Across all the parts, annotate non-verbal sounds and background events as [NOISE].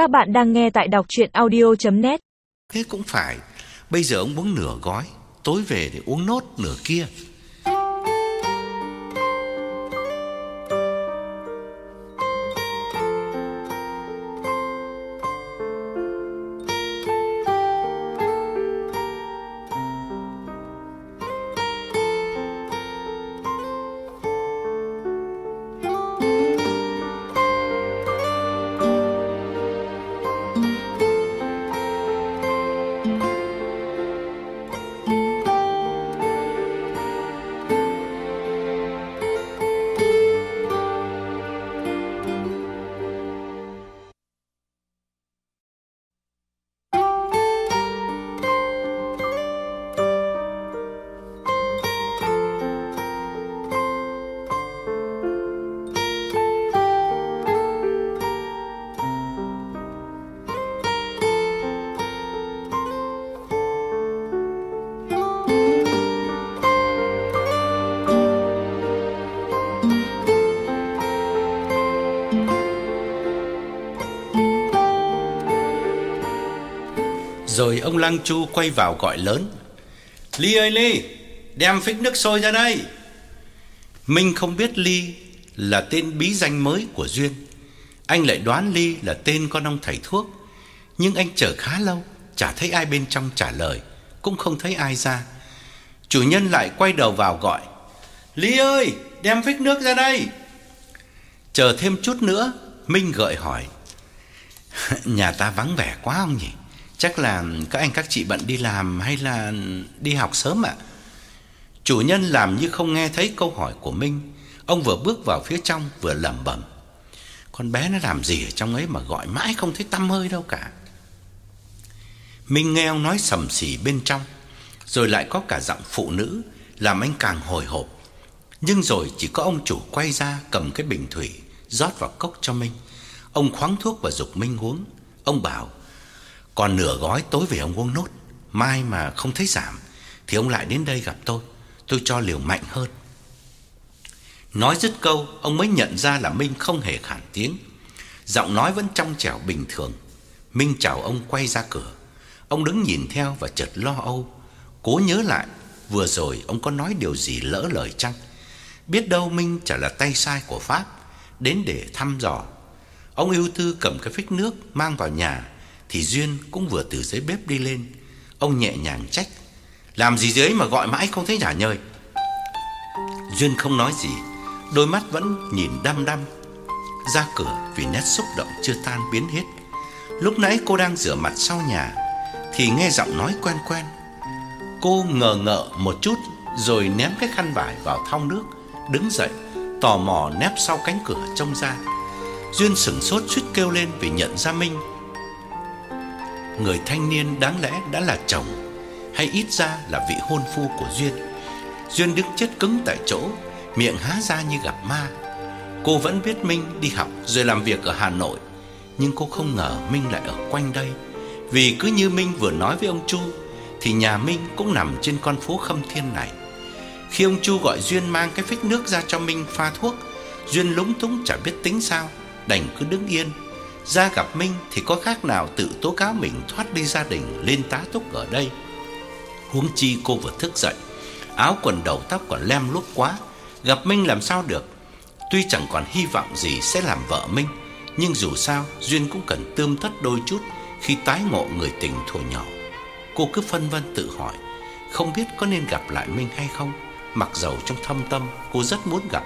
Các bạn đang nghe tại đọc chuyện audio.net Thế cũng phải, Bây giờ ông uống nửa gói, Tối về để uống nốt nửa kia. Rồi ông Lăng Chu quay vào gọi lớn. Ly ơi Ly, Đem phích nước sôi ra đây. Minh không biết Ly Là tên bí danh mới của Duyên. Anh lại đoán Ly là tên con ông thầy thuốc. Nhưng anh chờ khá lâu, Chả thấy ai bên trong trả lời, Cũng không thấy ai ra. Chủ nhân lại quay đầu vào gọi, Ly ơi, đem phích nước ra đây. Chờ thêm chút nữa, Minh gợi hỏi, [LAUGHS] Nhà ta vắng vẻ quá không nhỉ? Chắc là các anh các chị bận đi làm hay là đi học sớm ạ? Chủ nhân làm như không nghe thấy câu hỏi của Minh. Ông vừa bước vào phía trong vừa lẩm bẩm. Con bé nó làm gì ở trong ấy mà gọi mãi không thấy tăm hơi đâu cả. Minh nghe ông nói sầm sì bên trong, rồi lại có cả giọng phụ nữ làm anh càng hồi hộp. Nhưng rồi chỉ có ông chủ quay ra cầm cái bình thủy rót vào cốc cho Minh. Ông khoáng thuốc và dục Minh uống. Ông bảo còn nửa gói tối về ông uống nốt, Mai mà không thấy giảm, Thì ông lại đến đây gặp tôi. Tôi cho liều mạnh hơn. Nói dứt câu, Ông mới nhận ra là Minh không hề khản tiếng. Giọng nói vẫn trong trẻo bình thường. Minh chào ông quay ra cửa. Ông đứng nhìn theo và chợt lo âu. Cố nhớ lại, Vừa rồi ông có nói điều gì lỡ lời chăng? Biết đâu Minh chả là tay sai của Pháp, Đến để thăm dò. Ông yêu tư cầm cái phích nước Mang vào nhà thì Duyên cũng vừa từ dưới bếp đi lên. Ông nhẹ nhàng trách: "Làm gì dưới mà gọi mãi không thấy trả nhơi?" Duyên không nói gì, đôi mắt vẫn nhìn đăm đăm ra cửa vì nét xúc động chưa tan biến hết. Lúc nãy cô đang rửa mặt sau nhà thì nghe giọng nói quen quen. Cô ngờ ngợ một chút rồi ném cái khăn vải vào thau nước, đứng dậy, tò mò nép sau cánh cửa trông ra. Duyên sững sốt suýt kêu lên vì nhận ra Minh người thanh niên đáng lẽ đã là chồng hay ít ra là vị hôn phu của Duyên. Duyên đứng chết cứng tại chỗ, miệng há ra như gặp ma. Cô vẫn biết Minh đi học rồi làm việc ở Hà Nội, nhưng cô không ngờ Minh lại ở quanh đây. Vì cứ như Minh vừa nói với ông Chu thì nhà Minh cũng nằm trên con phố Khâm Thiên này. Khi ông Chu gọi Duyên mang cái phích nước ra cho Minh pha thuốc, Duyên lúng túng chả biết tính sao, đành cứ đứng yên ra gặp Minh thì có khác nào tự tố cáo mình thoát đi gia đình lên tá túc ở đây. Huống chi cô vừa thức dậy, áo quần đầu tóc còn lem luốc quá, gặp Minh làm sao được. Tuy chẳng còn hy vọng gì sẽ làm vợ Minh, nhưng dù sao duyên cũng cần tươm tất đôi chút khi tái ngộ người tình thuở nhỏ. Cô cứ phân vân tự hỏi, không biết có nên gặp lại Minh hay không, mặc dầu trong thâm tâm cô rất muốn gặp,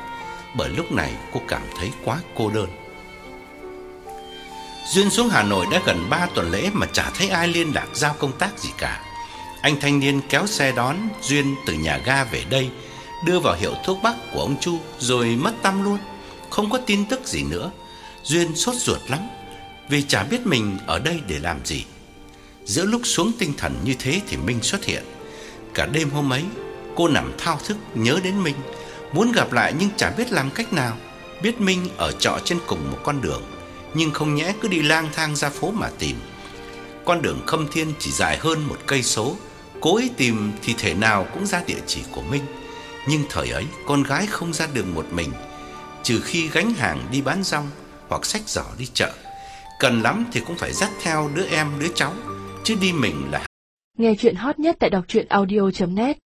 bởi lúc này cô cảm thấy quá cô đơn. Duyên xuống Hà Nội đã gần 3 tuần lễ mà chả thấy ai liên lạc giao công tác gì cả. Anh thanh niên kéo xe đón Duyên từ nhà ga về đây, đưa vào hiệu thuốc bắc của ông Chu rồi mất tâm luôn, không có tin tức gì nữa. Duyên sốt ruột lắm vì chả biết mình ở đây để làm gì. Giữa lúc xuống tinh thần như thế thì Minh xuất hiện. Cả đêm hôm ấy, cô nằm thao thức nhớ đến Minh, muốn gặp lại nhưng chả biết làm cách nào. Biết Minh ở trọ trên cùng một con đường nhưng không nhẽ cứ đi lang thang ra phố mà tìm. Con đường Khâm Thiên chỉ dài hơn một cây số, cố ý tìm thì thể nào cũng ra địa chỉ của Minh. Nhưng thời ấy con gái không ra đường một mình, trừ khi gánh hàng đi bán rong hoặc xách giỏ đi chợ. Cần lắm thì cũng phải dắt theo đứa em đứa cháu, chứ đi mình là Nghe chuyện hot nhất tại đọc truyện audio.net